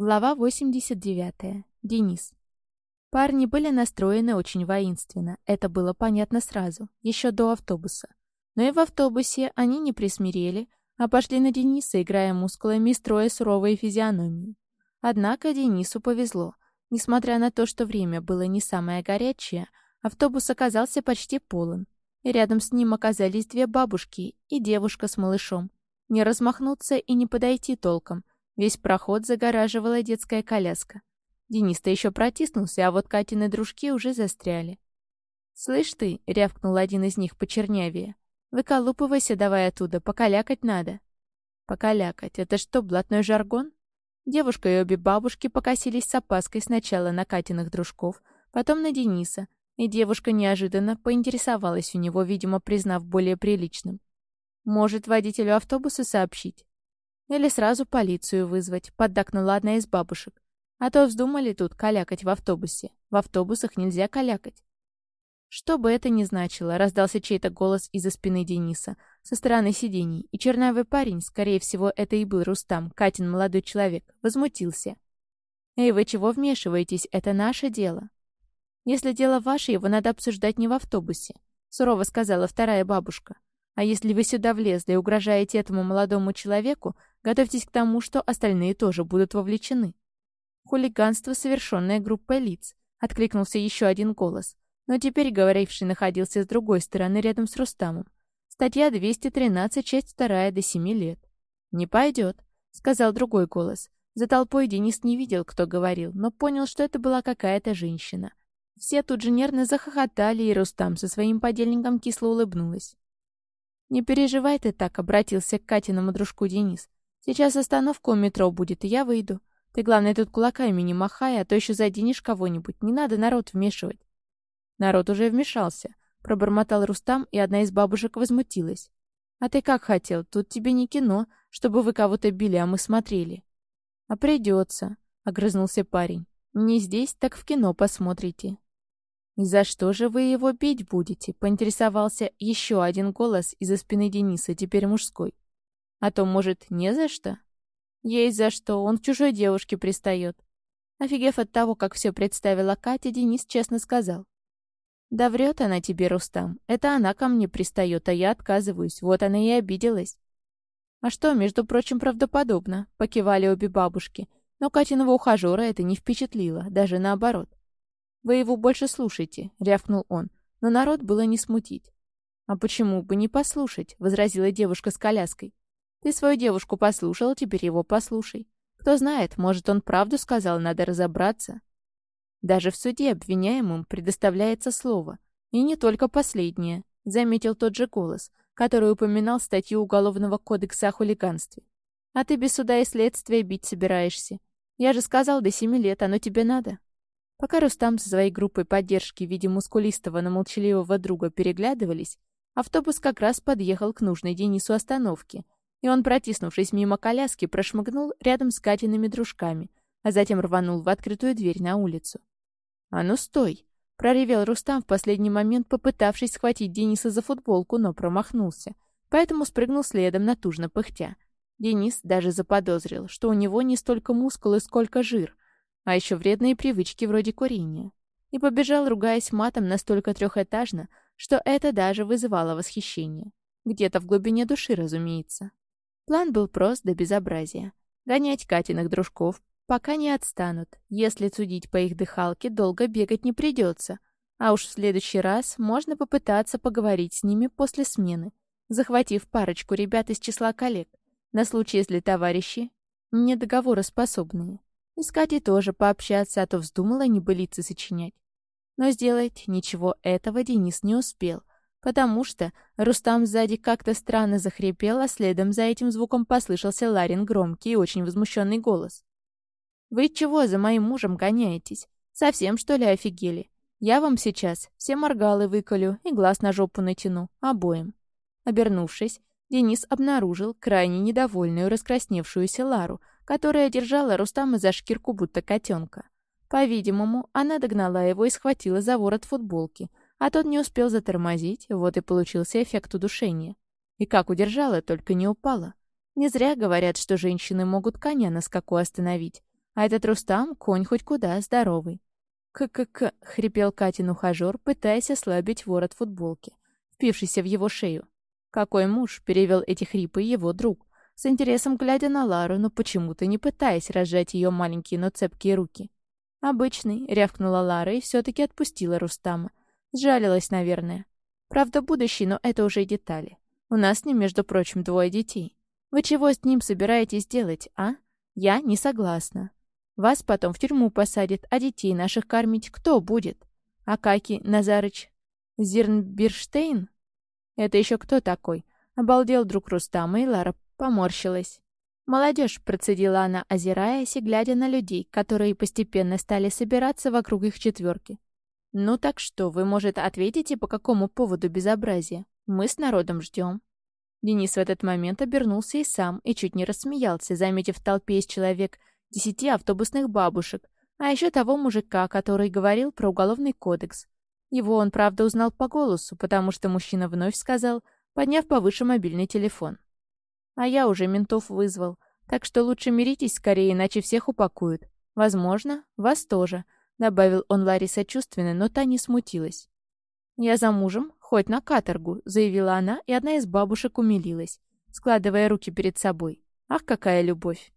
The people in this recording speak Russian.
Глава 89. Денис. Парни были настроены очень воинственно, это было понятно сразу, еще до автобуса. Но и в автобусе они не присмирели, а пошли на Дениса, играя мускулами и строя суровые физиономии. Однако Денису повезло. Несмотря на то, что время было не самое горячее, автобус оказался почти полон, и рядом с ним оказались две бабушки и девушка с малышом. Не размахнуться и не подойти толком. Весь проход загораживала детская коляска. Денис-то еще протиснулся, а вот Катины дружки уже застряли. «Слышь ты», — рявкнул один из них почернявее, — «выколупывайся давай оттуда, покалякать надо». «Покалякать? Это что, блатной жаргон?» Девушка и обе бабушки покосились с опаской сначала на Катиных дружков, потом на Дениса, и девушка неожиданно поинтересовалась у него, видимо, признав более приличным. «Может, водителю автобуса сообщить?» «Или сразу полицию вызвать», — поддакнула одна из бабушек. «А то вздумали тут калякать в автобусе. В автобусах нельзя калякать». Что бы это ни значило, раздался чей-то голос из-за спины Дениса, со стороны сидений, и чернявый парень, скорее всего, это и был Рустам, Катин молодой человек, возмутился. «Эй, вы чего вмешиваетесь? Это наше дело». «Если дело ваше, его надо обсуждать не в автобусе», — сурово сказала вторая бабушка. «А если вы сюда влезли и угрожаете этому молодому человеку, готовьтесь к тому, что остальные тоже будут вовлечены». «Хулиганство, совершенное группой лиц», — откликнулся еще один голос. Но теперь говоривший находился с другой стороны рядом с Рустамом. Статья 213, часть 2 до 7 лет. «Не пойдет», — сказал другой голос. За толпой Денис не видел, кто говорил, но понял, что это была какая-то женщина. Все тут же нервно захохотали, и Рустам со своим подельником кисло улыбнулась. «Не переживай ты так», — обратился к Катиному дружку Денис. «Сейчас остановка у метро будет, и я выйду. Ты, главное, тут кулаками не махай, а то еще заденешь кого-нибудь. Не надо народ вмешивать». Народ уже вмешался. Пробормотал Рустам, и одна из бабушек возмутилась. «А ты как хотел? Тут тебе не кино, чтобы вы кого-то били, а мы смотрели». «А придется», — огрызнулся парень. «Не здесь, так в кино посмотрите». «И за что же вы его бить будете?» — поинтересовался еще один голос из-за спины Дениса, теперь мужской. «А то, может, не за что?» «Есть за что, он к чужой девушке пристает». Офигев от того, как все представила Катя, Денис честно сказал. «Да врет она тебе, Рустам. Это она ко мне пристает, а я отказываюсь. Вот она и обиделась». «А что, между прочим, правдоподобно», — покивали обе бабушки. Но Катиного ухажера это не впечатлило, даже наоборот. «Вы его больше слушайте», — рявкнул он. Но народ было не смутить. «А почему бы не послушать?» — возразила девушка с коляской. «Ты свою девушку послушал, теперь его послушай. Кто знает, может, он правду сказал, надо разобраться». Даже в суде обвиняемым предоставляется слово. И не только последнее, заметил тот же голос, который упоминал статью Уголовного кодекса о хулиганстве. А ты без суда и следствия бить собираешься. Я же сказал, до семи лет, оно тебе надо. Пока Рустам со своей группой поддержки в виде мускулистого, но молчаливого друга переглядывались, автобус как раз подъехал к нужной Денису остановке, и он, протиснувшись мимо коляски, прошмыгнул рядом с Катиными дружками, а затем рванул в открытую дверь на улицу. «А ну стой!» — проревел Рустам в последний момент, попытавшись схватить Дениса за футболку, но промахнулся, поэтому спрыгнул следом, натужно пыхтя. Денис даже заподозрил, что у него не столько мускулы, сколько жир — а еще вредные привычки вроде курения. И побежал, ругаясь матом настолько трехэтажно, что это даже вызывало восхищение. Где-то в глубине души, разумеется. План был прост до безобразия. Гонять Катиных дружков, пока не отстанут. Если судить по их дыхалке, долго бегать не придется. А уж в следующий раз можно попытаться поговорить с ними после смены, захватив парочку ребят из числа коллег, на случай, если товарищи недоговороспособные. И с Катей тоже пообщаться, а то вздумала небылицы сочинять. Но сделать ничего этого Денис не успел, потому что Рустам сзади как-то странно захрипел, а следом за этим звуком послышался Ларин громкий и очень возмущенный голос. «Вы чего за моим мужем гоняетесь? Совсем, что ли, офигели? Я вам сейчас все моргалы выколю и глаз на жопу натяну, обоим». Обернувшись, Денис обнаружил крайне недовольную раскрасневшуюся Лару, которая держала Рустама за шкирку, будто котенка. По-видимому, она догнала его и схватила за ворот футболки, а тот не успел затормозить, вот и получился эффект удушения. И как удержала, только не упала. Не зря говорят, что женщины могут коня на скаку остановить, А этот Рустам — конь хоть куда, здоровый. «К-к-к», — хрипел Катин ухажер, пытаясь ослабить ворот футболки, впившийся в его шею. «Какой муж?» — перевел эти хрипы его друг, с интересом глядя на Лару, но почему-то не пытаясь разжать ее маленькие, но цепкие руки. «Обычный», — рявкнула Лара и все-таки отпустила Рустама. Сжалилась, наверное. Правда, будущий, но это уже детали. У нас с ним, между прочим, двое детей. Вы чего с ним собираетесь делать, а? Я не согласна. Вас потом в тюрьму посадят, а детей наших кормить кто будет? Акаки Назарыч Зирнберштейн? Это еще кто такой? Обалдел друг Рустама, и Лара поморщилась. «Молодежь», — процедила она, озираясь и глядя на людей, которые постепенно стали собираться вокруг их четверки. «Ну так что, вы, может, ответите, по какому поводу безобразия? Мы с народом ждем». Денис в этот момент обернулся и сам, и чуть не рассмеялся, заметив в толпе из человек десяти автобусных бабушек, а еще того мужика, который говорил про уголовный кодекс. Его он, правда, узнал по голосу, потому что мужчина вновь сказал, подняв повыше мобильный телефон. «А я уже ментов вызвал, так что лучше миритесь скорее, иначе всех упакуют. Возможно, вас тоже», Добавил он Ларе сочувственно, но та не смутилась. «Я за мужем, хоть на каторгу», — заявила она, и одна из бабушек умилилась, складывая руки перед собой. «Ах, какая любовь!»